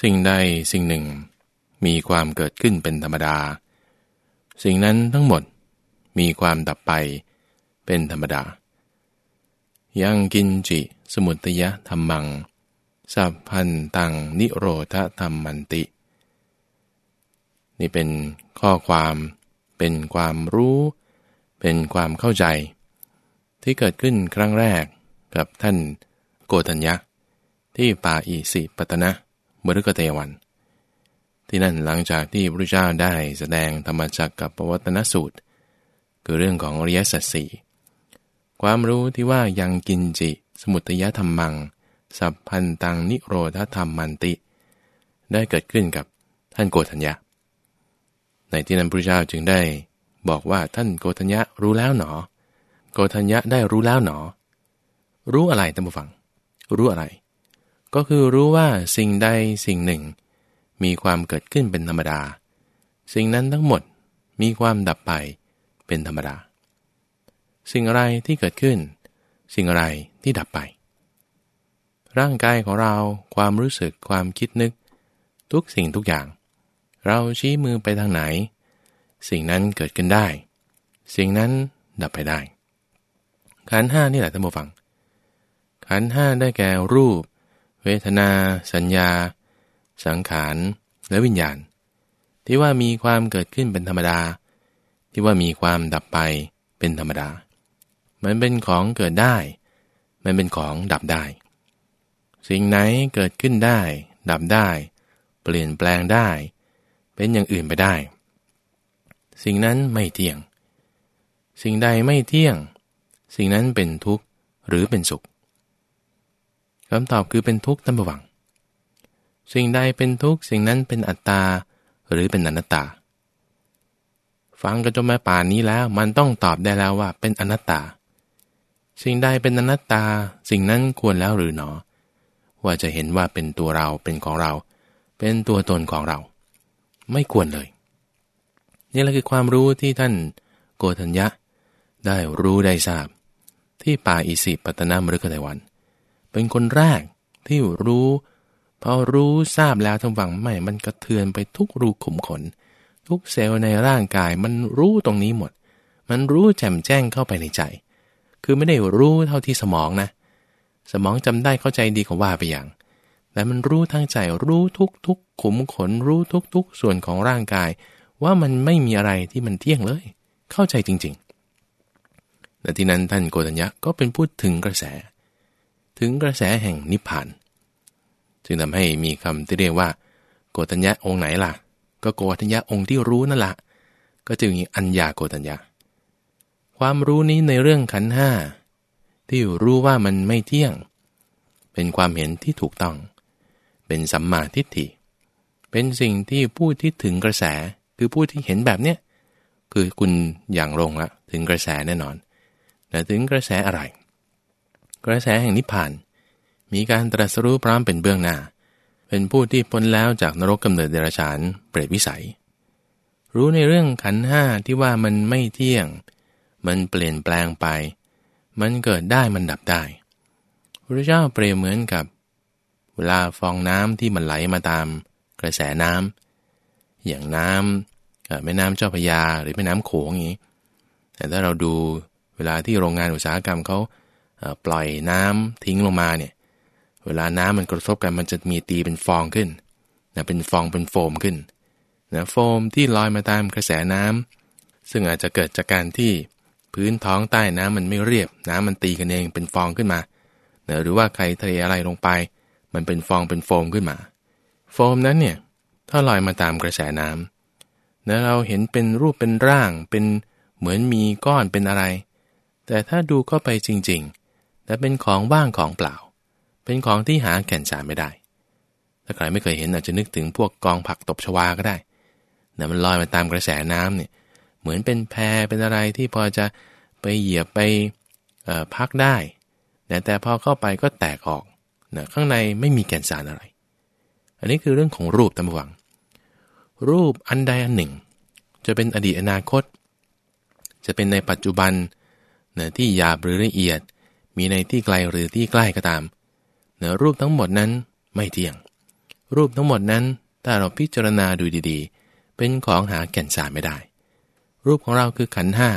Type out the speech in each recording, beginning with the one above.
สิ่งใดสิ่งหนึ่ง มีความเกิดขึ้นเป็นธรรมดา สิ่งนั้นทั้งหมดมีความดับไปเป็นธรรมดา ยังกินจิ สมุตยะธรรมัง สัพพันตังนิโรธธรรมมันติ นี่เป็นข้อความ เป็นความรู้ เป็นความเข้าใจ ที่เกิดขึ้นครั้งแรกกับท่านโกตัญญะที่ป่าอิสิปตนะ มฤกเตวัน ที่นั่นหลังจากที่พระเจ้าได้แสดงธรรมจักกับปวัตนสูตร คือเรื่องของอริยสัจสี่ความรู้ที่ว่ายังกินจิ สมุตยธรรมัง สัพพันตังนิโรธธรรมมันติ ได้เกิดขึ้นกับท่านโกธัญญะในที่นั้นพระเจ้าจึงได้บอกว่าท่านโกธัญญะรู้แล้วหนอ โกธัญญะได้รู้แล้วหนอ รู้อะไรท่านผู้ฟัง รู้อะไร ก็คือรู้ว่าสิ่งใดสิ่งหนึ่ง มีความเกิดขึ้นเป็นธรรมดา สิ่งนั้นทั้งหมดมีความดับไปเป็นธรรมดา สิ่งอะไรที่เกิดขึ้น สิ่งอะไรที่ดับไป ร่างกายของเราความรู้สึกความคิดนึก ทุกสิ่งทุกอย่าง เราชี้มือไปทางไหน สิ่งนั้นเกิดขึ้นได้ สิ่งนั้นดับไปได้ขันห้านี่แหละท่านผู้ฟังขันห้าได้แก่รูป เวทนา สัญญา สังขารและวิญญาณ ที่ว่ามีความเกิดขึ้นเป็นธรรมดา ที่ว่ามีความดับไปเป็นธรรมดา มันเป็นของเกิดได้ มันเป็นของดับได้ สิ่งไหนเกิดขึ้นได้ ดับได้ เปลี่ยนแปลงได้ เป็นอย่างอื่นไปได้ สิ่งนั้นไม่เที่ยง สิ่งใดไม่เที่ยง สิ่งนั้นเป็นทุกข์หรือเป็นสุข คำตอบคือเป็นทุกข์ท่านผู้ฟัง สิ่งใดเป็นทุกข์สิ่งนั้นเป็นอัตตาหรือเป็นอนัตตา ฟังกันจนมาป่านนี้แล้วมันต้องตอบได้แล้วว่าเป็นอนัตตา สิ่งใดเป็นอนัตตา สิ่งนั้นควรแล้วหรือหนอ ว่าจะเห็นว่าเป็นตัวเราเป็นของเรา เป็นตัวตนของเรา ไม่ควรเลย นี่แหละคือความรู้ที่ท่านโกธัญญะ ได้รู้ได้ทราบ ที่ป่าอิสิปตนามฤคไตวันเเป็นคนแรกที่รู้พอรู้ทราบแล้วทั้งวังไม่ มันกระเทือนไปทุกรูขุมขน ทุกเซลล์ในร่างกายมันรู้ตรงนี้หมด มันรู้แจ่มแจ้งเข้าไปในใจ คือไม่ได้รู้เท่าที่สมองนะ สมองจำได้เข้าใจดีกว่าไปอย่าง แต่มันรู้ทั้งใจรู้ทุกทุกขุมขนรู้ทุกทุกส่วนของร่างกาย ว่ามันไม่มีอะไรที่มันเที่ยงเลย เข้าใจจริงๆและที่นั้นท่านโกตัญญะก็เป็นพูดถึงกระแส ถึงกระแสแห่งนิพพาน จึงทำให้มีคำที่เรียกว่า โกตัญญะองค์ไหนล่ะ ก็โกตัญญะองค์ที่รู้นั่นละก็จึงมีอัญญาโกตัญญะความรู้นี้ในเรื่องขันห้าที่รู้ว่ามันไม่เที่ยง เป็นความเห็นที่ถูกต้อง เป็นสัมมาทิฏฐิ เป็นสิ่งที่ผู้ที่ถึงกระแสคือผู้ที่เห็นแบบเนี้ยคือคุณอย่างลงละถึงกระแสแน่นอนแต่ถึงกระแสอะไร กระแสแห่งนิพพาน มีการตรัสรู้พร้อมเป็นเบื้องหน้า เป็นผู้ที่พ้นแล้วจากนรกกำเนิดเดรัจฉานเปรตวิสัย รู้ในเรื่องขันห้าที่ว่ามันไม่เที่ยง มันเปลี่ยนแปลงไป มันเกิดได้มันดับได้พระเจ้าเปรียบเหมือนกับเวลาฟองน้ำที่มันไหลมาตามกระแสน้ำอย่างน้ำแม่น้ำเจ้าพยาหรือแม่น้ำโขงอย่างนี้ แต่ถ้าเราดูเวลาที่โรงงานอุตสาหกรรมเขา ปล่อยน้ำทิ้งลงมาเนี่ยเวลาน้ำมันกระทบกันมันจะมีตีเป็นฟองขึ้นนะเป็นฟองเป็นโฟมขึ้นนะโฟมที่ลอยมาตามกระแสน้ำซึ่งอาจจะเกิดจากการที่พื้นท้องใต้น้ำมันไม่เรียบ น้ำมันตีกันเองเป็นฟองขึ้นมานะหรือว่าใครทะเลอะไรลงไป มันเป็นฟองเป็นโฟมขึ้นมา โฟมนั้นเนี่ยถ้าลอยมาตามกระแสน้ำแล้วเราเห็นเป็นรูปเป็นร่างเป็นเหมือนมีก้อนเป็นอะไร แต่ถ้าดูเข้าไปจริง ๆ แต่เป็นของว่างของเปล่า เป็นของที่หาแก่นสารไม่ได้ ถ้าใครไม่เคยเห็นอาจจะนึกถึงพวกกองผักตบชวาก็ได้แต่มันลอยมาตามกระแสน้ำเนี่ย เหมือนเป็นแพเป็นอะไรที่พอจะไปเหยียบไปพักได้แต่แต่พอเข้าไปก็แตกออกนะข้างในไม่มีแก่นสารอะไร อันนี้คือเรื่องของรูปตามหวัง รูปอันใดอันหนึ่ง จะเป็นอดีตอนาคต จะเป็นในปัจจุบันนะที่หยาบหรือละเอียด มีในที่ไกลหรือที่ใกล้ก็ตามเนื้อรูปทั้งหมดนั้นไม่เที่ยง รูปทั้งหมดนั้นถ้าเราพิจารณาดูดีๆ เป็นของหาแก่นสารไม่ได้ รูปของเราคือขันห้า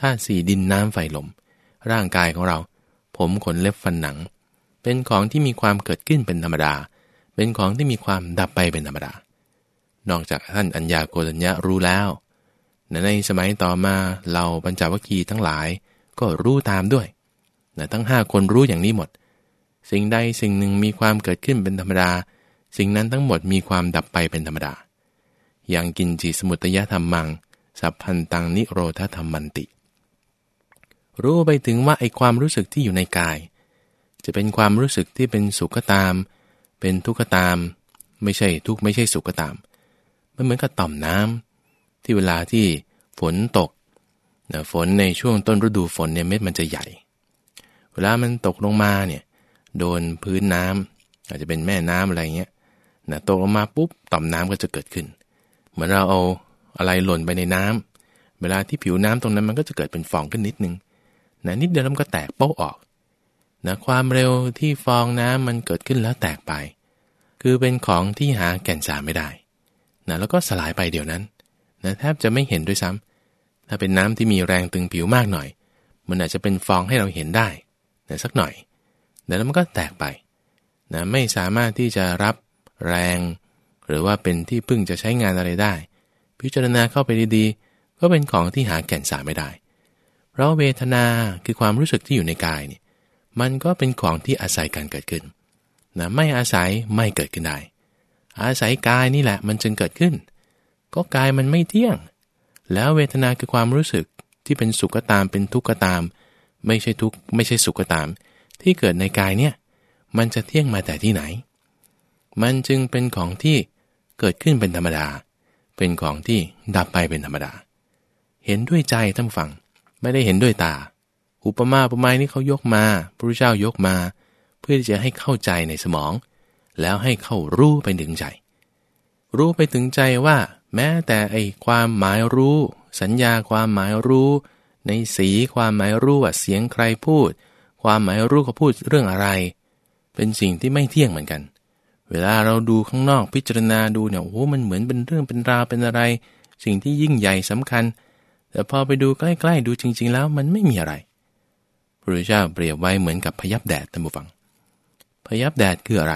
ธาตุสี่ดินน้ำไฟลม ร่างกายของเรา ผมขนเล็บฟันหนัง เป็นของที่มีความเกิดขึ้นเป็นธรรมดา เป็นของที่มีความดับไปเป็นธรรมดา นอกจากท่านอัญญาโกฏัญญะรู้แล้วในสมัยต่อมาเราบรรจวัคคีย์ทั้งหลายก็รู้ตามด้วย นะทั้งห้าคนรู้อย่างนี้หมด สิ่งใดสิ่งหนึ่งมีความเกิดขึ้นเป็นธรรมดา สิ่งนั้นทั้งหมดมีความดับไปเป็นธรรมดา อย่างกินจีสมุตยธรรมมัง สัพพันตังนิโรธธรรมมันติ รู้ไปถึงว่าไอความรู้สึกที่อยู่ในกาย จะเป็นความรู้สึกที่เป็นสุขก็ตาม เป็นทุกข์ก็ตาม ไม่ใช่ทุกข์ไม่ใช่สุขก็ตาม มันเหมือนกับต่อมน้ำที่เวลาที่ฝนตกฝนในช่วงต้นฤดูฝนเนี่ยเม็ดมันจะใหญ่ เวลามันตกลงมาเนี่ยโดนพื้นน้ำอาจจะเป็นแม่น้ำอะไรเงี้ยนะตกลงมาปุ๊บต่อมน้ำก็จะเกิดขึ้น เหมือนเราเอาอะไรหล่นไปในน้ำเวลาที่ผิวน้ำตรงนั้นมันก็จะเกิดเป็นฟองขึ้นนิดนึงนะนิดเดียวมันก็แตกโป๊ะออกนะความเร็วที่ฟองน้ำมันเกิดขึ้นแล้วแตกไป คือเป็นของที่หาแก่นสารไม่ได้นะแล้วก็สลายไปเดี๋ยวนั้นนะแทบจะไม่เห็นด้วยซ้ำถ้าเป็นน้ำที่มีแรงตึงผิวมากหน่อย มันอาจจะเป็นฟองให้เราเห็นได้ นะสักหน่อยแล้วมันก็แตกไปนะไม่สามารถที่จะรับแรง หรือว่าเป็นที่พึ่งจะใช้งานอะไรได้ พิจารณาเข้าไปดีๆ ก็เป็นของที่หาแก่นสารไม่ได้ เพราะเวทนาคือความรู้สึกที่อยู่ในกายนี่มันก็เป็นของที่อาศัยการเกิดขึ้นนะไม่อาศัยไม่เกิดขึ้นได้ อาศัยกายนี่แหละมันจึงเกิดขึ้น ก็กายมันไม่เที่ยง แล้วเวทนาคือความรู้สึกที่เป็นสุขก็ตามเป็นทุกข์ก็ตาม ไม่ใช่ทุกข์ไม่ใช่สุขก็ตาม ที่เกิดในกายเนี่ยมันจะเที่ยงมาแต่ที่ไหน มันจึงเป็นของที่เกิดขึ้นเป็นธรรมดา เป็นของที่ดับไปเป็นธรรมดา เห็นด้วยใจท่านฟังไม่ได้เห็นด้วยตา อุปมาอุปไมยนี่เขายกมาพระเจ้ายกมา เพื่อที่จะให้เข้าใจในสมอง แล้วให้เข้ารู้ไปถึงใจ รู้ไปถึงใจว่า แม้แต่ไอความหมายรู้ สัญญาความหมายรู้ ในสีความหมายรู้ว่าเสียงใครพูด ความหมายรู้เขาพูดเรื่องอะไร เป็นสิ่งที่ไม่เที่ยงเหมือนกัน เวลาเราดูข้างนอกพิจารณาดูเนี่ยโอ้มันเหมือนเป็นเรื่องเป็นราวเป็นอะไร สิ่งที่ยิ่งใหญ่สำคัญ แต่พอไปดูใกล้ๆดูจริง ๆ แล้วมันไม่มีอะไรพระเจ้าเปรียบไว้เหมือนกับพยับแดดท่านผู้ฟัง พยับแดดคืออะไร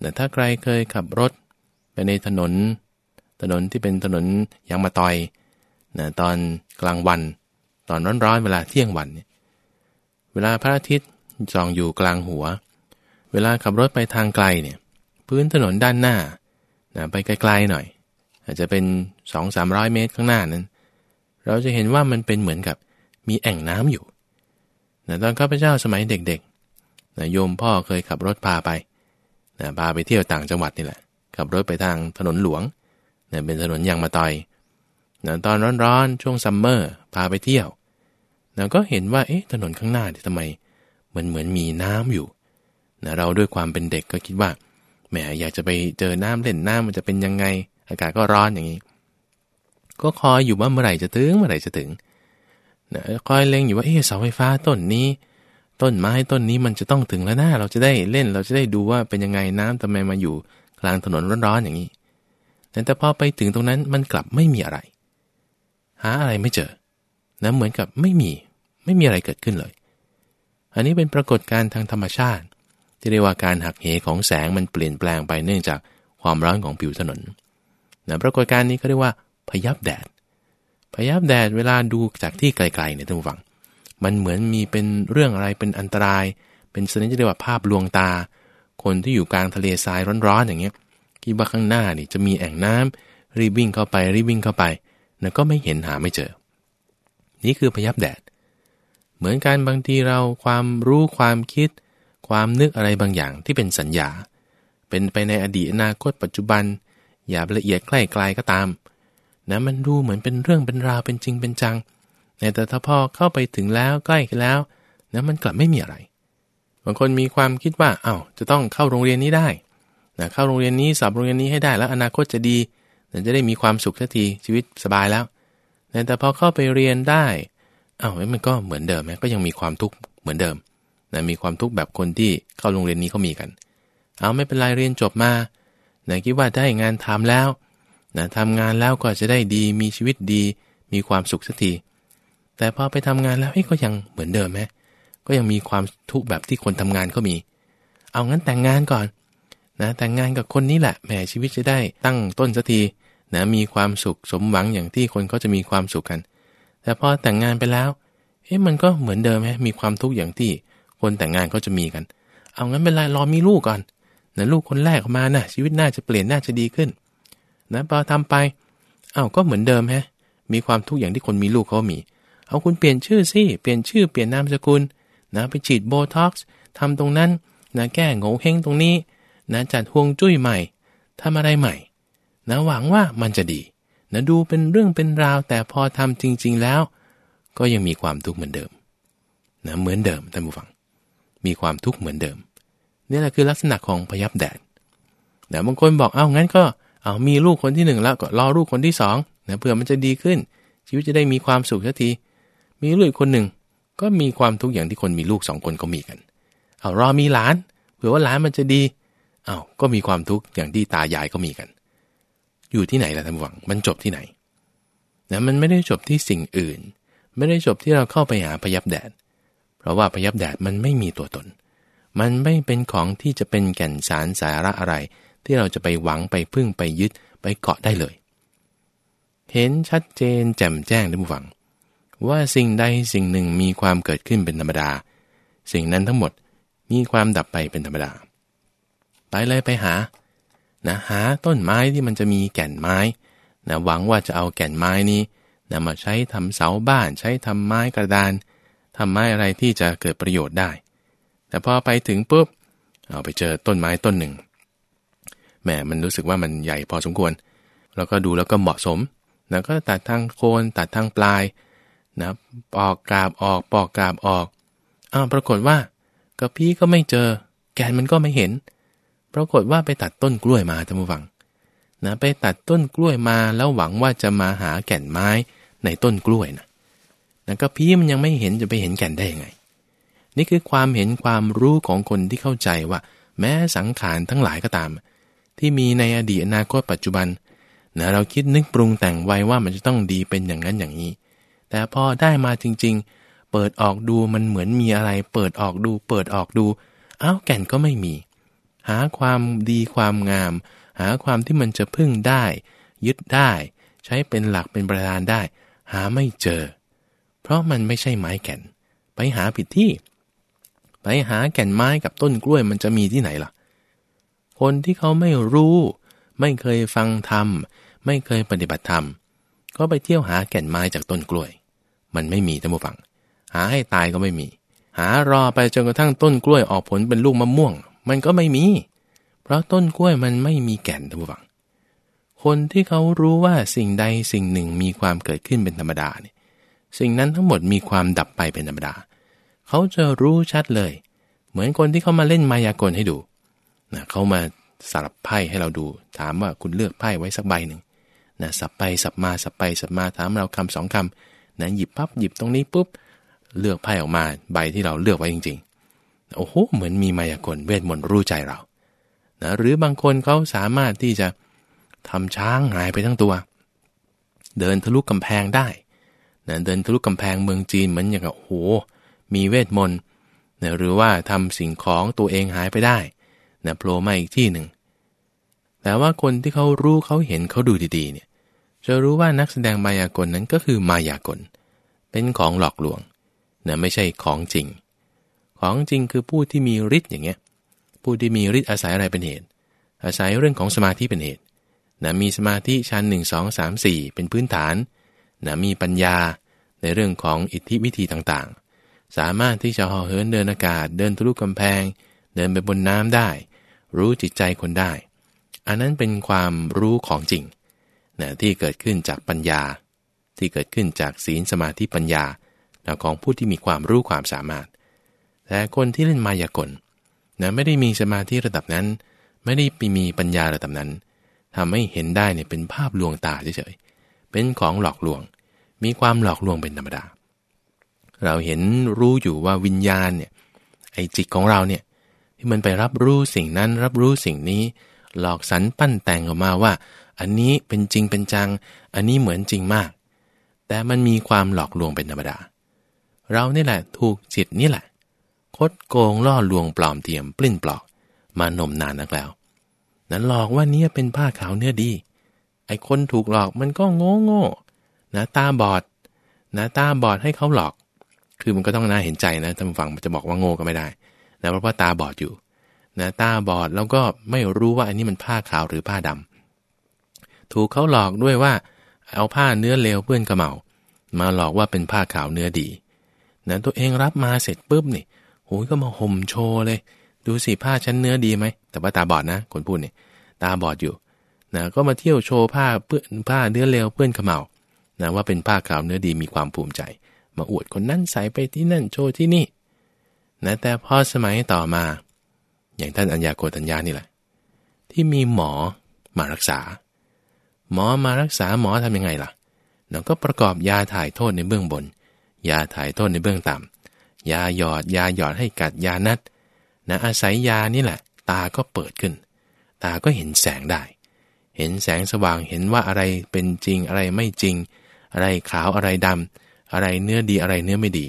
แต่ถ้าใครเคยขับรถไปในถนน ถนนที่เป็นถนนยางมาตอยนะตอนกลางวัน ตอนร้อนๆเวลาเที่ยงวันเนี่ยเวลาพระอาทิตย์จองอยู่กลางหัว เวลาขับรถไปทางไกลเนี่ย พื้นถนนด้านหน้านะไปไกลๆหน่อย อาจจะเป็น2 3 0 0 เมตรข้างหน้านั้น เราจะเห็นว่ามันเป็นเหมือนกับมีแอ่งน้ำอยู่นะตอนข้าพเจ้าสมัยเด็กๆนะโยมพ่อเคยขับรถพาไปนะพาไปเที่ยวต่างจังหวัดนี่แหละ ขับรถไปทางถนนหลวงนะเป็นถนนยางมาตอย นะตอนร้อนๆช่วงซัมเมอร์พาไปเที่ยวนะก็เห็นว่าเอ๊ะถนนข้างหน้าที่ทำไมมันเหมือนมีน้ำอยู่นะเราด้วยความเป็นเด็กก็คิดว่าแหมอยากจะไปเจอน้ำเล่นน้ำมันจะเป็นยังไง อากาศก็ร้อนอย่างนี้ ก็คอยอยู่ว่าเมื่อไหร่จะถึงเมื่อไหร่จะถึงนะคอยเล็งอยู่ว่าเอ๊ะเสาไฟฟ้าต้นนี้ ต้นไม้ต้นนี้มันจะต้องถึงแล้วนะเราจะได้เล่นเราจะได้ดูว่าเป็นยังไงน้ำทำไมมาอยู่กลางถนนร้อนๆอย่างนี้แต่พอไปถึงตรงนั้นมันกลับไม่มีอะไร หาอะไรไม่เจอนะเหมือนกับไม่มีไม่มีอะไรเกิดขึ้นเลย อันนี้เป็นปรากฏการณ์ทางธรรมชาติ ที่เรียกว่าการหักเหของแสงมันเปลี่ยนแปลงไปเนื่องจากความร้อนของผิวถนนนะปรากฏการณ์นี้เขาเรียกว่าพยับแดด พยับแดดเวลาดูจากที่ไกลๆเนี่ยท่านผู้ฟัง มันเหมือนมีเป็นเรื่องอะไรเป็นอันตราย เป็นสัญญาเรียกว่าภาพลวงตา คนที่อยู่กลางทะเลทรายร้อนๆอย่างเงี้ยคิดว่าข้างหน้านี่จะมีแอ่งน้ำรีบวิ่งเข้าไปรีบวิ่งเข้าไป แล้วก็ไม่เห็นหาไม่เจอ นี่คือพยับแดด เหมือนกันบางทีเราความรู้ความคิด ความนึกอะไรบางอย่างที่เป็นสัญญา เป็นไปในอดีตอนาคตปัจจุบัน อย่าละเอียดใกล้ไกลก็ตามนะมันดูเหมือนเป็นเรื่องเป็นราวเป็นจริงเป็นจัง แต่ถ้าพอเข้าไปถึงแล้วใกล้แล้วนะมันกลับไม่มีอะไร บางคนมีความคิดว่าเอา้าจะต้องเข้าโรงเรียนนี้ได้นะเข้าโรงเรียนนี้สอบโรงเรียนนี้ให้ได้แล้วอนาคตจะดี จะได้มีความสุขทันทีชีวิตสบายแล้วแต่พอเข้าไปเรียนได้อ้าวมันก็เหมือนเดิมไหมก็ยังมีความทุกข์เหมือนเดิมนะมีความทุกข์แบบคนที่เข้าโรงเรียนนี้เขามีกัน เอาไม่เป็นไรเรียนจบมานะคิดว่าได้งานทำแล้วนะทำงานแล้วก็จะได้ดีมีชีวิตดี มีความสุขสักทีแต่พอไปทำงานแล้วเอ้ก็ยังเหมือนเดิมไหมก็ยังมีความทุกข์แบบที่คนทำงานก็มี เอางั้นแต่งงานก่อนนะแต่งงานกับคนนี้แหละแหมชีวิตจะได้ตั้งต้นสักที นะมีความสุขสมหวังอย่างที่คนเขาจะมีความสุขกัน แต่พอแต่งงานไปแล้ว เอ๊ะมันก็เหมือนเดิมไหมมีความทุกข์อย่างที่คนแต่งงานก็จะมีกัน เอางั้นเป็นไรรอมีลูกก่อนนะลูกคนแรกมานะชีวิตน่าจะเปลี่ยนน่าจะดีขึ้นนะพอทำไป เอา้าก็เหมือนเดิมฮะ มีความทุกข์อย่างที่คนมีลูกเขามี เอาคุณเปลี่ยนชื่อสิเปลี่ยนชื่อเปลี่ยนนามสกุลนะไปฉีดโบท็อกซ์ทำตรงนั้นนะแก้โง่เฮงตรงนี้นะจัดห่วงจุ้ยใหม่ทำอะไรใหม่ นะหวังว่ามันจะดีนะดูเป็นเรื่องเป็นราว แต่พอทำจริง ๆแล้ว ก็ยังมีความทุกข์เหมือนเดิมนะเหมือนเดิมท่านผู้ฟัง มีความทุกข์เหมือนเดิมนี่แหละคือลักษณะของพยับแดดนะบางคนบอกเอางั้นก็เอามีลูกคนที่หนึ่งแล้วก็รอลูกคนที่สองนะเพื่อมันจะดีขึ้น ชีวิตจะได้มีความสุขสักที มีลูกคนหนึ่งก็มีความทุกข์อย่างที่คนมีลูกสองคนก็มีกัน เอารอมีหลานเผื่อว่าหลานมันจะดีเอ้าก็มีความทุกข์อย่างที่ตายายก็มีกัน อยู่ที่ไหนล่ะท่านผู้ฟัง มันจบที่ไหนนะมันไม่ได้จบที่สิ่งอื่น ไม่ได้จบที่เราเข้าไปหาพยับแดด เพราะว่าพยับแดดมันไม่มีตัวตน มันไม่เป็นของที่จะเป็นแก่นสารสาระอะไร ที่เราจะไปหวังไปพึ่งไปยึดไปเกาะได้เลย เห็นชัดเจนแจ่มแจ้งท่านผู้ฟัง ว่าสิ่งใดสิ่งหนึ่งมีความเกิดขึ้นเป็นธรรมดา สิ่งนั้นทั้งหมดมีความดับไปเป็นธรรมดา ไปเลยไปหา นะหาต้นไม้ที่มันจะมีแก่นไม้นะหวังว่าจะเอาแก่นไม้นี้นะมาใช้ทำเสาบ้านใช้ทำไม้กระดานทำไม้อะไรที่จะเกิดประโยชน์ได้ แต่พอไปถึงปุ๊บเอาไปเจอต้นไม้ต้นหนึ่งแหมมันรู้สึกว่ามันใหญ่พอสมควร แล้วก็ดูแล้วก็เหมาะสมนะก็ตัดทางโคนตัดทางปลายนะปอกกาบออกปอกกาบออกอ้าวปรากฏว่ากระพี้ก็ไม่เจอ แกนมันก็ไม่เห็น ปรากฏว่าไปตัดต้นกล้วยมาท่านผู้ฟังนะไปตัดต้นกล้วยมาแล้วหวังว่าจะมาหาแก่นไม้ในต้นกล้วยนะนะก็พี่มันยังไม่เห็นจะไปเห็นแก่นได้ยังไง นี่คือความเห็นความรู้ของคนที่เข้าใจว่า แม้สังขารทั้งหลายก็ตาม ที่มีในอดีตอนาคตปัจจุบันนะเราคิดนึกปรุงแต่งไว้ว่ามันจะต้องดีเป็นอย่างนั้นอย่างนี้ แต่พอได้มาจริง ๆ เปิดออกดูมันเหมือนมีอะไร เปิดออกดู เปิดออกดูอ้าวแก่นก็ไม่มี หาความดีความงาม หาความที่มันจะพึ่งได้ ยึดได้ ใช้เป็นหลักเป็นประธานได้ หาไม่เจอ เพราะมันไม่ใช่ไม้แก่น ไปหาผิดที่ ไปหาแก่นไม้กับต้นกล้วยมันจะมีที่ไหนล่ะ คนที่เขาไม่รู้ ไม่เคยฟังธรรม ไม่เคยปฏิบัติธรรม ก็ไปเที่ยวหาแก่นไม้จากต้นกล้วย มันไม่มีท่านผู้ฟัง หาให้ตายก็ไม่มี หารอไปจนกระทั่งต้นกล้วยออกผลเป็นลูกมะม่วง มันก็ไม่มี เพราะต้นกล้วยมันไม่มีแก่นท่านผู้ฟัง คนที่เขารู้ว่าสิ่งใดสิ่งหนึ่งมีความเกิดขึ้นเป็นธรรมดาเนี่ยสิ่งนั้นทั้งหมดมีความดับไปเป็นธรรมดา เขาจะรู้ชัดเลย เหมือนคนที่เขามาเล่นมายากลให้ดูนะเขามาสลับไพ่ให้เราดู ถามว่าคุณเลือกไพ่ไว้สักใบหนึ่งนะสับไปสับมาสับไปสับมาถามเราคำสองคำนะหยิบปั๊บหยิบตรงนี้ปุ๊บ เลือกไพ่ออกมาใบที่เราเลือกไว้จริง โอ้โหเหมือนมีมายากลเวทมนต์รู้ใจเรานะหรือบางคนเขาสามารถที่จะทำช้างหายไปทั้งตัว เดินทะลุกำแพงได้นะเดินทะลุกำแพงเมืองจีนเหมือนอย่างกับโอ้โหมีเวทมนต์นะหรือว่าทำสิ่งของตัวเองหายไปได้นะโผล่มาอีกที่หนึ่งแต่ว่าคนที่เขารู้เขาเห็นเขาดูดีๆเนี่ยจะรู้ว่านักแสดงมายากลนั้นก็คือมายากล เป็นของหลอกลวงนะไม่ใช่ของจริง ของจริงคือผู้ที่มีฤทธิ์อย่างเงี้ยผู้ที่มีฤทธิ์อาศัยอะไรเป็นเหตุ อาศัยเรื่องของสมาธิเป็นเหตุนะมีสมาธิชั้นหนึ่งสองสามสี่เป็นพื้นฐานนะมีปัญญาในเรื่องของอิทธิวิธีต่างๆ สามารถที่จะห่อเหินเดินอากาศ เดินทะลุกำแพง เดินไปบนน้ำได้ รู้จิตใจคนได้ อันนั้นเป็นความรู้ของจริงนะที่เกิดขึ้นจากปัญญา ที่เกิดขึ้นจากศีลสมาธิปัญญาของผู้ที่มีความรู้ความสามารถ แต่คนที่เล่นมายากลนะไม่ได้มีสมาธิระดับนั้น ไม่ได้มีปัญญาระดับนั้นทำให้เห็นได้เนี่ยเป็นภาพลวงตาเฉยๆเป็นของหลอกลวง มีความหลอกลวงเป็นธรรมดา เราเห็นรู้อยู่ว่าวิญญาณเนี่ยไอจิตของเราเนี่ยที่มันไปรับรู้สิ่งนั้นรับรู้สิ่งนี้ หลอกสรรปั้นแต่งออกมาว่า อันนี้เป็นจริงเป็นจัง อันนี้เหมือนจริงมาก แต่มันมีความหลอกลวงเป็นธรรมดา เรานี่แหละถูกจิตนี่แหละ คดโกงล่อลวงปลอมเทียมปลิ้นปลอกมานมนานนักแล้ว นั้นหลอกว่านี้เป็นผ้าขาวเนื้อดี ไอ้คนถูกหลอกมันก็โง่โง่นะตาบอดนะตาบอดให้เขาหลอก คือมันก็ต้องน่าเห็นใจนะท่านฟังมันจะบอกว่าโง่ก็ไม่ได้นะเพราะว่าตาบอดอยู่นะตาบอดแล้วก็ไม่รู้ว่าอันนี้มันผ้าขาวหรือผ้าดำถูกเขาหลอกด้วยว่า เอาผ้าเนื้อเลวเปื้อนกระเมามาหลอกว่าเป็นผ้าขาวเนื้อดีนะตัวเองรับมาเสร็จปุ๊บนี่ โอ้ยก็มาห่มโชว์เลย ดูสิผ้าชั้นเนื้อดีไหม แต่ว่าตาบอดนะ คนพูดเนี่ยตาบอดอยู่นะก็มาเที่ยวโชว์ผ้าเปื้อนผ้าเนื้อเลวเปื้อนกระเมานะว่าเป็นผ้าขาวเนื้อดีมีความภูมิใจ มาอวดคนนั้นใส่ไปที่นั่นโชว์ที่นี่นะแต่พอสมัยต่อมา อย่างท่านอัญญาโกตัญญานี่แหละ ที่มีหมอมารักษา หมอมารักษาหมอทำยังไงล่ะเราก็ประกอบยาถ่ายโทษในเบื้องบน ยาถ่ายโทษในเบื้องต่ำ ยาหยอดยาหยอดให้กัดยานัดนะอาศัยยานี่แหละ ตาก็เปิดขึ้น ตาก็เห็นแสงได้ เห็นแสงสว่างเห็นว่าอะไรเป็นจริงอะไรไม่จริง อะไรขาวอะไรดำอะไรเนื้อดีอะไรเนื้อไม่ดี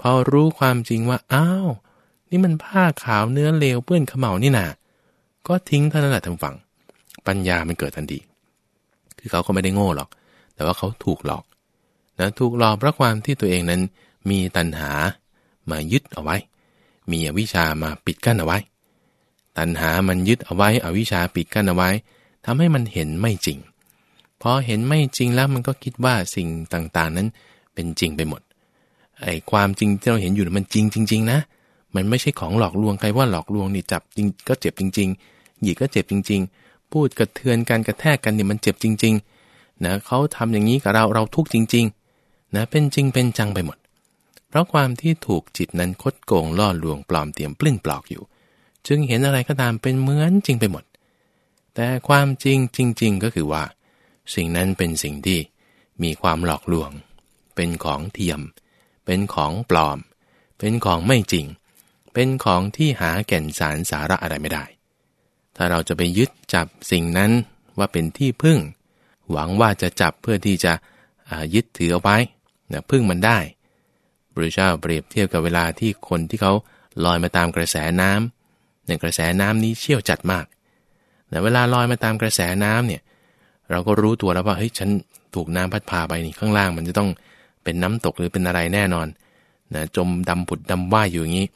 พอรู้ความจริงว่าอ้าวนี่มันผ้าขาวเนื้อเลวเปื้อนขมเหลานี่นาก็ทิ้งท่านั้นแหละทางฝั่ง ปัญญามันเกิดทันทีคือเขาก็ไม่ได้โง่หรอก แต่ว่าเขาถูกหลอกนะถูกหลอกเพราะความที่ตัวเองนั้นมีตัณหา มายึดเอาไว้ มีอวิชามาปิดกั้นเอาไว้ ตัณหามันยึดเอาไว้ อวิชาปิดกั้นเอาไว้ทำให้มันเห็นไม่จริง พอเห็นไม่จริงแล้วมันก็คิดว่าสิ่งต่างๆนั้นเป็นจริงไปหมด ไอ้ความจริงที่เราเห็นอยู่มันจริงจริง ๆ นะ มันไม่ใช่ของหลอกลวงใครว่าหลอกลวงนี่จับจริงก็เจ็บจริง ๆ หยิกก็เจ็บจริง ๆ พูดกระเทือนกันกระแทกกันเนี่ยมันเจ็บจริง ๆ นะเขาทำอย่างนี้กับเราเราทุกข์จริง ๆ นะเป็นจริงเป็นจังไปหมด เพราะความที่ถูกจิตนั้นคดโกงล่อลวงปลอมเตรียมปลิ้นปลอกอยู่ จึงเห็นอะไรก็ตามเป็นเหมือนจริงไปหมด แต่ความจริงจริง ๆ ก็คือว่า สิ่งนั้นเป็นสิ่งที่มีความหลอกลวง เป็นของเทียม เป็นของปลอม เป็นของไม่จริง เป็นของที่หาแก่นสารสาระอะไรไม่ได้ ถ้าเราจะไปยึดจับสิ่งนั้นว่าเป็นที่พึ่ง หวังว่าจะจับเพื่อที่จะยึดถือเอาไว้พึ่งมันได้ พระเจ้าเปรียบเทียบกับเวลาที่คนที่เขาลอยมาตามกระแสน้ำในกระแสน้ำนี้เชี่ยวจัดมาก แต่เวลาลอยมาตามกระแสน้ำเนี่ยเราก็รู้ตัวแล้วว่าเฮ้ยฉันถูกน้ำพัดพาไปนี่ข้างล่างมันจะต้องเป็นน้ำตกหรือเป็นอะไรแน่นอนนะจมดำผุดดำว่ายอยู่อย่างนี้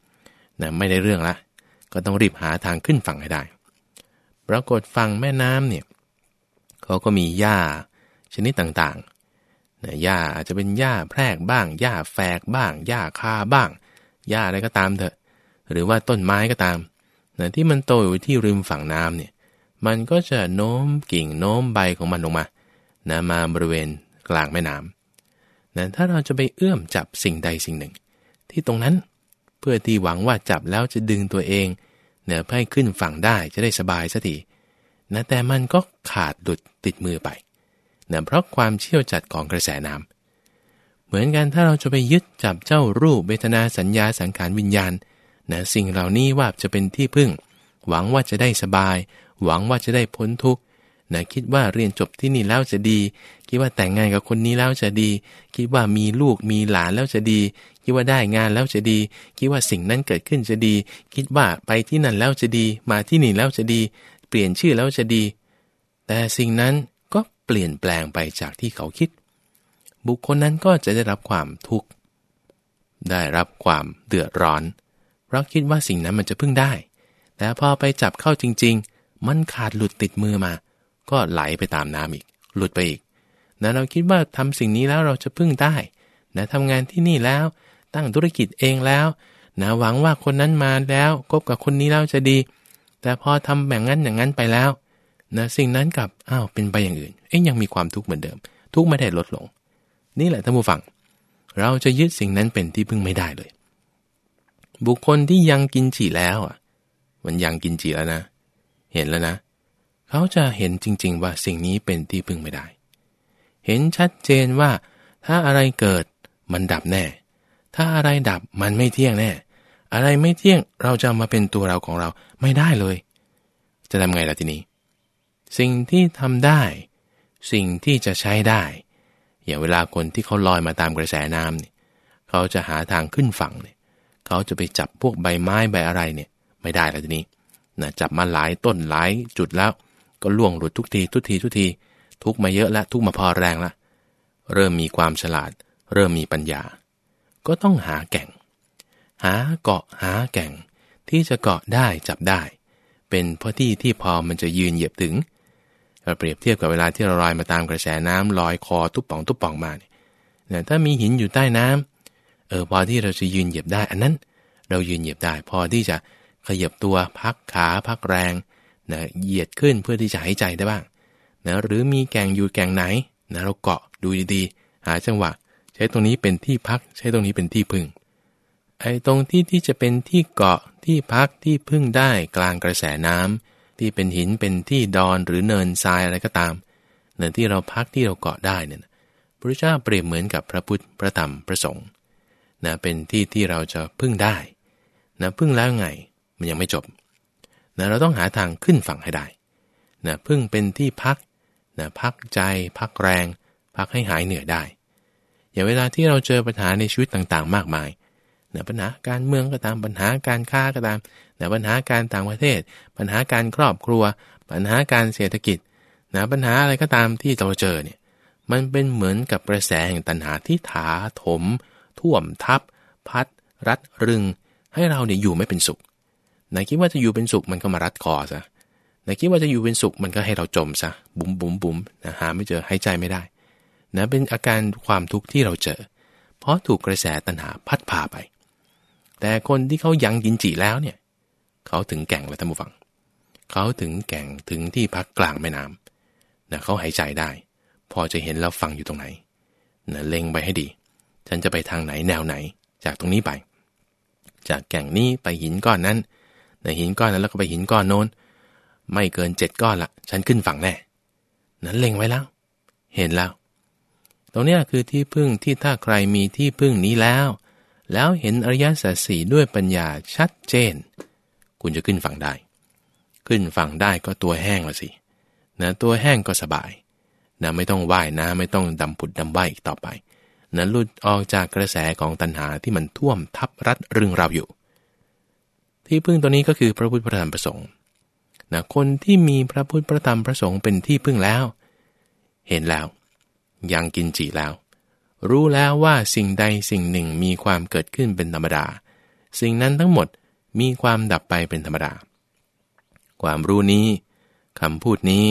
นะไม่ได้เรื่องละ ก็ต้องรีบหาทางขึ้นฝั่งให้ได้ ปรากฏฝั่งแม่น้ำเนี่ยเขาก็มีหญ้าชนิดต่าง นะหญ้าอาจจะเป็นหญ้าแพรกบ้างหญ้าแฝกบ้างหญ้าคาบ้างหญ้าอะไรก็ตามเถอะ หรือว่าต้นไม้ก็ตามนะที่มันโตอยู่ที่ริมฝั่งน้ำเนี่ย มันก็จะโน้มกิ่งโน้มใบของมันลงมานะมาบริเวณกลางแม่น้ำนะถ้าเราจะไปเอื้อมจับสิ่งใดสิ่งหนึ่ง ที่ตรงนั้นเพื่อที่หวังว่าจับแล้วจะดึงตัวเองเนี่ยให้ขึ้นฝั่งได้จะได้สบายสักทีนะแต่มันก็ขาดดุดติดมือไป นะเพราะความเชี่ยวจัดของกระแสน้ำเหมือนกันถ้าเราจะไปยึดจับเจ้ารูปเวทนาสัญญาสังขารวิญญาณนะสิ่งเหล่านี้ว่าจะเป็นที่พึ่ง หวังว่าจะได้สบาย หวังว่าจะได้พ้นทุกข์นะคิดว่าเรียนจบที่นี่แล้วจะดี คิดว่าแต่งงานกับคนนี้แล้วจะดี คิดว่ามีลูกมีหลานแล้วจะดี คิดว่าได้งานแล้วจะดี คิดว่าสิ่งนั้นเกิดขึ้นจะดี คิดว่าไปที่นั่นแล้วจะดี มาที่นี่แล้วจะดี เปลี่ยนชื่อแล้วจะดี แต่สิ่งนั้น ลี่ยนแปลงไปจากที่เขาคิด บุคคลนั้นก็จะได้รับความทุกข์ ได้รับความเดือดร้อน เพราะคิดว่าสิ่งนั้นมันจะพึ่งได้ แต่พอไปจับเข้าจริง ๆ มันขาดหลุดติดมือมา ก็ไหลไปตามน้ำอีก หลุดไปอีกนะเราคิดว่าทำสิ่งนี้แล้วเราจะพึ่งได้นะทำงานที่นี่แล้ว ตั้งธุรกิจเองแล้วนะหวังว่าคนนั้นมาแล้วคบกับคนนี้แล้วจะดี แต่พอทำแบบนั้นอย่างนั้นไปแล้วนะสิ่งนั้นกับอ้าวเป็นไปอย่างอื่น เอ๊ยยังมีความทุกข์เหมือนเดิม ทุกข์ไม่ได้ลดลง นี่แหละท่านผู้ฟัง เราจะยึดสิ่งนั้นเป็นที่พึ่งไม่ได้เลย บุคคลที่ยังกินจีแล้วอะ มันยังกินจีแล้วนะ เห็นแล้วนะ เขาจะเห็นจริง ๆ ว่าสิ่งนี้เป็นที่พึ่งไม่ได้ เห็นชัดเจนว่า ถ้าอะไรเกิดมันดับแน่ ถ้าอะไรดับมันไม่เที่ยงแน่ อะไรไม่เที่ยงเราจะมาเป็นตัวเราของเราไม่ได้เลย จะทำไงล่ะทีนี้ สิ่งที่ทำได้ สิ่งที่จะใช้ได้ อย่างเวลาคนที่เขาลอยมาตามกระแสน้ำเนี่ยเขาจะหาทางขึ้นฝั่งเนี่ยเขาจะไปจับพวกใบไม้ใบอะไรเนี่ยไม่ได้แล้วทีนี้นะจับมาหลายต้นหลายจุดแล้ว ก็ล่วงหลุดทุกทีทุกทีทุกที ทุกมาเยอะแล้วทุกมาพอแรงละเริ่มมีความฉลาด เริ่มมีปัญญา ก็ต้องหาแก่ง หาเกาะหาแก่ง ที่จะเกาะได้จับได้ เป็นพราะที่ที่พอมันจะยืนเหยียบถึง เราเปรียบเทียบกับเวลาที่เราลอยมาตามกระแสน้ำลอยคอทุบป่องทุบป่องมาเนี่ยถ้ามีหินอยู่ใต้น้ำเออพอที่เราจะยืนเหยียบได้ อันนั้นเรายืนเหยียบได้ พอที่จะขยับตัวพักขาพักแรงนะเหยียดขึ้นเพื่อที่จะหายใจได้บ้างนะหรือมีแกงอยู่แกงไหนนะเราเกาะดูดีๆ หาจังหวะ ใช้ตรงนี้เป็นที่พัก ใช้ตรงนี้เป็นที่พึ่งไอ้ตรงที่ที่จะเป็นที่เกาะที่พักที่พึ่งได้กลางกระแสน้ำ ที่เป็นหินเป็นที่ดอนหรือเนินทรายอะไรก็ตามเนินที่เราพักที่เราเกาะได้เนี่ยพระเจ้าเปรียบเหมือนกับพระพุทธพระธรรมพระสงฆ์นะเป็นที่ที่เราจะพึ่งได้นะพึ่งแล้วไงมันยังไม่จบนะเราต้องหาทางขึ้นฝั่งให้ได้นะพึ่งเป็นที่พักนะพักใจ พักแรง พักให้หายเหนื่อยได้ อย่างเวลาที่เราเจอปัญหาในชีวิตต่างๆ มากมายนะปัญหาการเมืองก็ตามปัญหาการค้าก็ตาม นะปัญหาการต่างประเทศ ปัญหาการครอบครัว ปัญหาการเศรษฐกิจนะปัญหาอะไรก็ตามที่เราเจอเนี่ยมันเป็นเหมือนกับกระแสแห่งตัณหาที่ถาถม ท่วมทับ พัด รัดรึง ให้เราเนี่ยอยู่ไม่เป็นสุขนายคิดว่าจะอยู่เป็นสุขมันก็มารัดคอซะนายคิดว่าจะอยู่เป็นสุขมันก็ให้เราจมซะบุ๋มบุ๋มบุ๋มนะหาไม่เจอหายใจไม่ได้นะเป็นอาการความทุกข์ที่เราเจอ เพราะถูกกระแสตัณหาพัดพาไป แต่คนที่เขายังกินจีแล้วเนี่ย เขาถึงแก่งแล้วท่านผู้ฟัง เขาถึงแก่งถึงที่พักกลางแม่น้ำนะเขาหายใจได้ พอจะเห็นแล้วฟังอยู่ตรงไหนนะเล็งไปให้ดี ฉันจะไปทางไหนแนวไหน จากตรงนี้ไป จากแก่งนี้ไปหินก้อนนั้นในหินก้อนนั้นแล้วก็ไปหินก้อนโน้น ไม่เกินเจ็ดก้อนละฉันขึ้นฝั่งแน่ นั้นเล็งไว้แล้ว เห็นแล้ว ตรงนี้คือที่พึ่งที่ถ้าใครมีที่พึ่งนี้แล้ว แล้วเห็นอริยสัจสี่ด้วยปัญญาชัดเจน คุณจะขึ้นฝั่งได้ ขึ้นฝั่งได้ก็ตัวแห้งละสินะตัวแห้งก็สบายนะไม่ต้องว่ายน้ำไม่ต้องดำผุดดำว่ายอีกต่อไปนะหลุดออกจากกระแสของตัณหาที่มันท่วมทับรัดรึงเราอยู่ ที่พึ่งตัวนี้ก็คือพระพุทธพระธรรมพระสงฆ์นะคนที่มีพระพุทธพระธรรมพระสงฆ์เป็นที่พึ่งแล้ว เห็นแล้วยังกินจีแล้ว รู้แล้วว่าสิ่งใดสิ่งหนึ่งมีความเกิดขึ้นเป็นธรรมดา สิ่งนั้นทั้งหมด มีความดับไปเป็นธรรมดา ความรู้นี้คำพูดนี้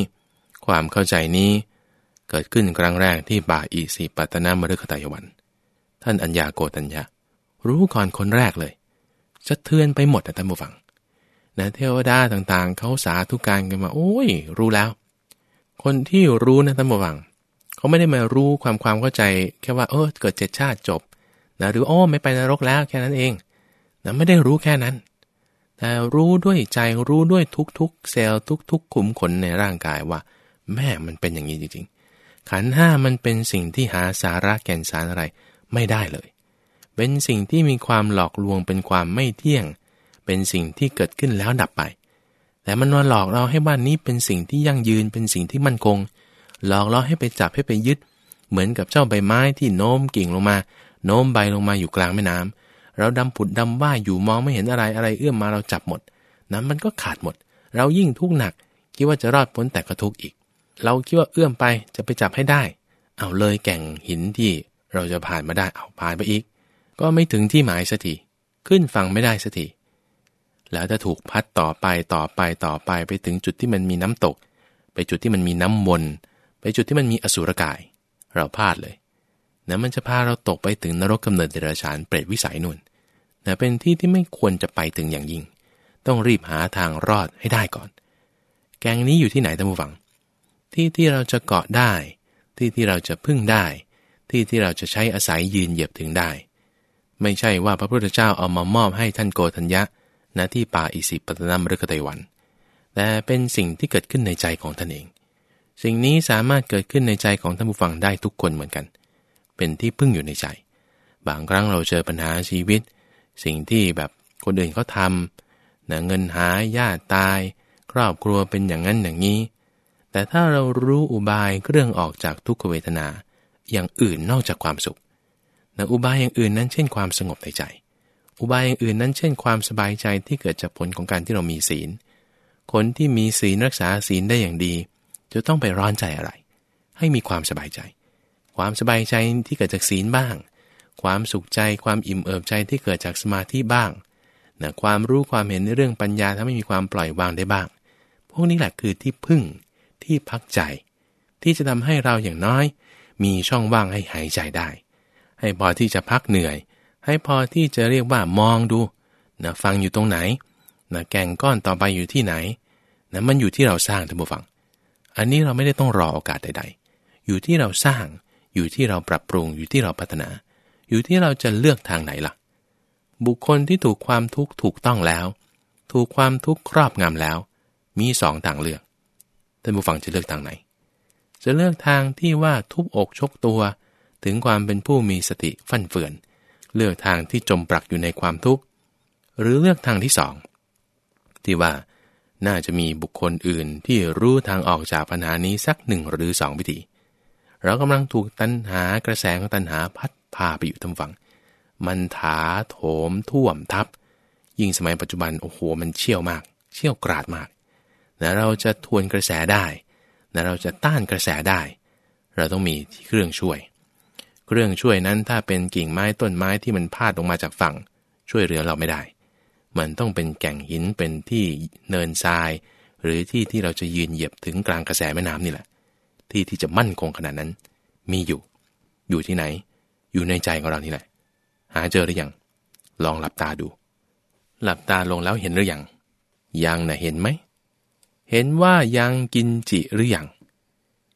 ความเข้าใจนี้ เกิดขึ้นครั้งแรกที่ป่าอิสิปัตนามฤคตายวัน ท่านอัญญาโกตัญญารู้ก่อนคนแรกเลยสะเทือนไปหมดนะท่านผู้ฟังนะเทวดาต่างๆ เขาสาธุการกันมา โอ้ย รู้แล้ว คนที่รู้นะท่านผู้ฟัง เขาไม่ได้มารู้ความความเข้าใจแค่ว่าเออเกิดเจ็ดชาติจบนะหรือโอ้ไม่ไปนรกแล้วแค่นั้นเองนะไม่ได้รู้แค่นั้น แต่รู้ด้วยใจรู้ด้วยทุกๆ เซลล์ทุก ๆ ขุมขนในร่างกายว่า แม่มันเป็นอย่างนี้จริงๆ ขันห้ามันเป็นสิ่งที่หาสาระแก่นสารอะไรไม่ได้เลย เป็นสิ่งที่มีความหลอกลวงเป็นความไม่เที่ยง เป็นสิ่งที่เกิดขึ้นแล้วดับไป แต่มันมาหลอกเราให้บ้านนี้เป็นสิ่งที่ยั่งยืนเป็นสิ่งที่มั่นคง หลอกเราให้ไปจับให้ไปยึด เหมือนกับเจ้าใบไม้ที่โน้มกิ่งลงมา โน้มใบลงมาอยู่กลางแม่น้ำ เราดำผุดดำว่าอยู่มองไม่เห็นอะไรอะไรเอื้อมมาเราจับหมดน้ำมันก็ขาดหมด เรายิ่งทุกข์หนัก คิดว่าจะรอดพ้นแต่ก็ทุกข์อีก เราคิดว่าเอื้อมไปจะไปจับให้ได้ เอาเลยแก่งหินที่เราจะผ่านมาได้เอาผ่านไปอีก ก็ไม่ถึงที่หมายสักทีขึ้นฝั่งไม่ได้สักทีแล้วจะถูกพัดต่อไปต่อไปต่อไปไปถึงจุดที่มันมีน้ำตก ไปจุดที่มันมีน้ำวนไปจุดที่มันมีอสุรกาย เราพลาดเลย นะมันจะพาเราตกไปถึงนรกกำเนิดเดรัจฉานเปรตวิสัยนุ่นนะเป็นที่ที่ไม่ควรจะไปถึงอย่างยิ่ง ต้องรีบหาทางรอดให้ได้ก่อน แกงนี้อยู่ที่ไหนท่านผู้ฟัง ที่ที่เราจะเกาะได้ ที่ที่เราจะพึ่งได้ ที่ที่เราจะใช้อาศัยยืนเหยียบถึงได้ ไม่ใช่ว่าพระพุทธเจ้าเอามามอบให้ท่านโกธัญญะณที่ป่าอิสิปตนามฤกไตวัน แต่เป็นสิ่งที่เกิดขึ้นในใจของท่านเอง สิ่งนี้สามารถเกิดขึ้นในใจของท่านผู้ฟังได้ทุกคนเหมือนกันเเป็นที่พึ่งอยู่ในใจ บางครั้งเราเจอปัญหาชีวิต สิ่งที่แบบคนอื่นเขาทำนะเงินหายญาติตาย ครอบครัวเป็นอย่างนั้นอย่างนี้ แต่ถ้าเรารู้อุบายเครื่องออกจากทุกขเวทนา อย่างอื่นนอกจากความสุขนะอุบายอย่างอื่นนั้นเช่นความสงบในใจ อุบายอย่างอื่นนั้นเช่นความสบายใจที่เกิดจากผลของการที่เรามีศีล คนที่มีศีลรักษาศีลได้อย่างดี จะต้องไปร้อนใจอะไร ให้มีความสบายใจ ความสบายใจที่เกิดจากศีลบ้าง ความสุขใจความอิ่มเอิบใจที่เกิดจากสมาธิบ้างนะความรู้ความเห็นในเรื่องปัญญาทำให้มีความปล่อยวางได้บ้าง พวกนี้แหละคือที่พึ่งที่พักใจ ที่จะทำให้เราอย่างน้อย มีช่องว่างให้หายใจได้ ให้พอที่จะพักเหนื่อย ให้พอที่จะเรียกว่ามองดูนะฟังอยู่ตรงไหนนะแก่งก้อนต่อไปอยู่ที่ไหนนะมันอยู่ที่เราสร้างท่านผู้ฟัง อันนี้เราไม่ได้ต้องรอโอกาสใด ๆ อยู่ที่เราสร้าง อยู่ที่เราปรับปรุงอยู่ที่เราพัฒนา อยู่ที่เราจะเลือกทางไหนล่ะ บุคคลที่ถูกความทุกข์ถูกต้องแล้ว ถูกความทุกข์ครอบงำแล้ว มีสองทางเลือกท่านผู้ฟังจะเลือกทางไหน จะเลือกทางที่ว่าทุบอกชกตัว ถึงความเป็นผู้มีสติฟั่นเฟือน เลือกทางที่จมปลักอยู่ในความทุกข์ หรือเลือกทางที่สองที่ว่าน่าจะมีบุคคลอื่นที่รู้ทางออกจากปัญหานี้สักหนึ่งหรือสองวิธี เรากำลังถูกตัณหากระแสของตัณหาพัดพาไปอยู่ทางฝั่ง มันถาโถมท่วมทับ ยิ่งสมัยปัจจุบันโอ้โหมันเชี่ยวมาก เชี่ยวกราดมากนะเราจะทวนกระแสได้นะเราจะต้านกระแสได้ เราต้องมีเครื่องช่วย เครื่องช่วยนั้นถ้าเป็นกิ่งไม้ต้นไม้ที่มันพาดลงมาจากฝั่ง ช่วยเหลือเราไม่ได้ มันต้องเป็นแก่งหินเป็นที่เนินทราย หรือที่ที่เราจะยืนเหยียบถึงกลางกระแสแม่น้ำนี่แหละ ที่ที่จะมั่นคงขนาดนั้น มีอยู่ อยู่ที่ไหน อยู่ในใจของเรานี่แหละ หาเจอหรือยัง ลองหลับตาดู หลับตาลงแล้วเห็นหรือยัง ยังนะเห็นไหม เห็นว่ายังกินจิหรือยัง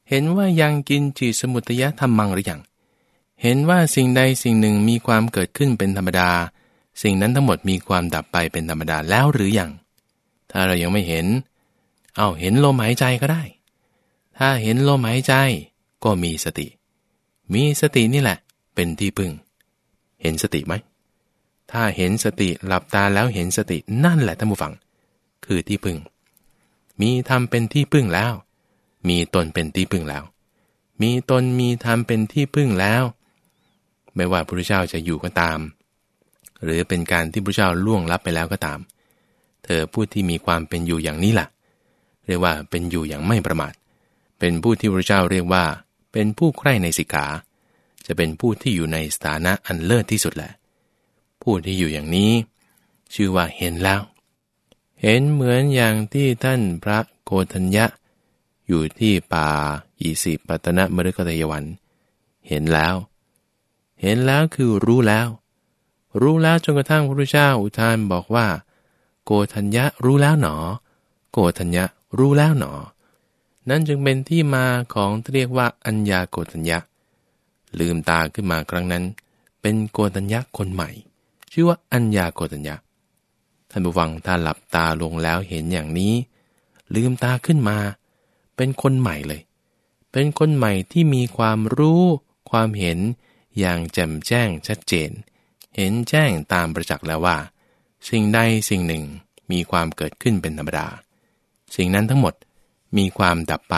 เห็นว่ายังกินจิสมุตยะธรรมังหรือยัง เห็นว่าสิ่งใดสิ่งหนึ่งมีความเกิดขึ้นเป็นธรรมดา สิ่งนั้นทั้งหมดมีความดับไปเป็นธรรมดาแล้วหรือยัง ถ้าเรายังไม่เห็น เอาเห็นลมหายใจก็ได้ ถ้าเห็นลมหายใจก็มีสติ มีสตินี่แหละ เป็นที่พึ่ง เห็นสติไหม ถ้าเห็นสติหลับตาแล้วเห็นสตินั่นแหละท่านผู้ฟัง คือที่พึ่ง มีธรรมเป็นที่พึ่งแล้ว มีตนเป็นที่พึ่งแล้ว มีตนมีธรรมเป็นที่พึ่งแล้ว ไม่ว่าพระพุทธเจ้าจะอยู่ก็ตาม หรือเป็นการที่พระพุทธเจ้าล่วงลับไปแล้วก็ตาม เธอผู้ที่มีความเป็นอยู่อย่างนี้ล่ะ เรียกว่าเป็นอยู่อย่างไม่ประมาท เป็นผู้ที่พระเจ้าเรียกว่า เป็นผู้ใคร่ในสิกขา จะเป็นผู้ที่อยู่ในสถานะอันเลิศที่สุดแหละ ผู้ที่อยู่อย่างนี้ ชื่อว่าเห็นแล้ว เห็นเหมือนอย่างที่ท่านพระโกฏัญญะ อยู่ที่ป่าอีสิปตนะมฤคตยวัน เห็นแล้ว เห็นแล้วคือรู้แล้ว รู้แล้วจนกระทั่งพระพุทธเจ้าอุทานบอกว่า โกฏัญญะรู้แล้วหนอ โกฏัญญะรู้แล้วหนอ นั่นจึงเป็นที่มาของเรียกว่าอัญญาโกฏัญญะลืมตาขึ้นมาครั้งนั้น เป็นโกฏัญญะคนใหม่ ชื่อว่าอัญญาโกฏัญญะท่านผู้ฟังถ้าหลับตาลงแล้วเห็นอย่างนี้ ลืมตาขึ้นมา เป็นคนใหม่เลย เป็นคนใหม่ที่มีความรู้ความเห็นอย่างแจ่มแจ้งชัดเจน เห็นแจ้งตามประจักษ์แล้วว่า สิ่งใดสิ่งหนึ่งมีความเกิดขึ้นเป็นธรรมดา สิ่งนั้นทั้งหมด มีความดับไป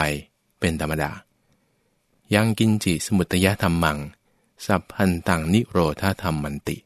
เป็นธรรมดา ยังกินจิสมุตยธรรมมัง สัพพันตังนิโรธาธรรมมันติ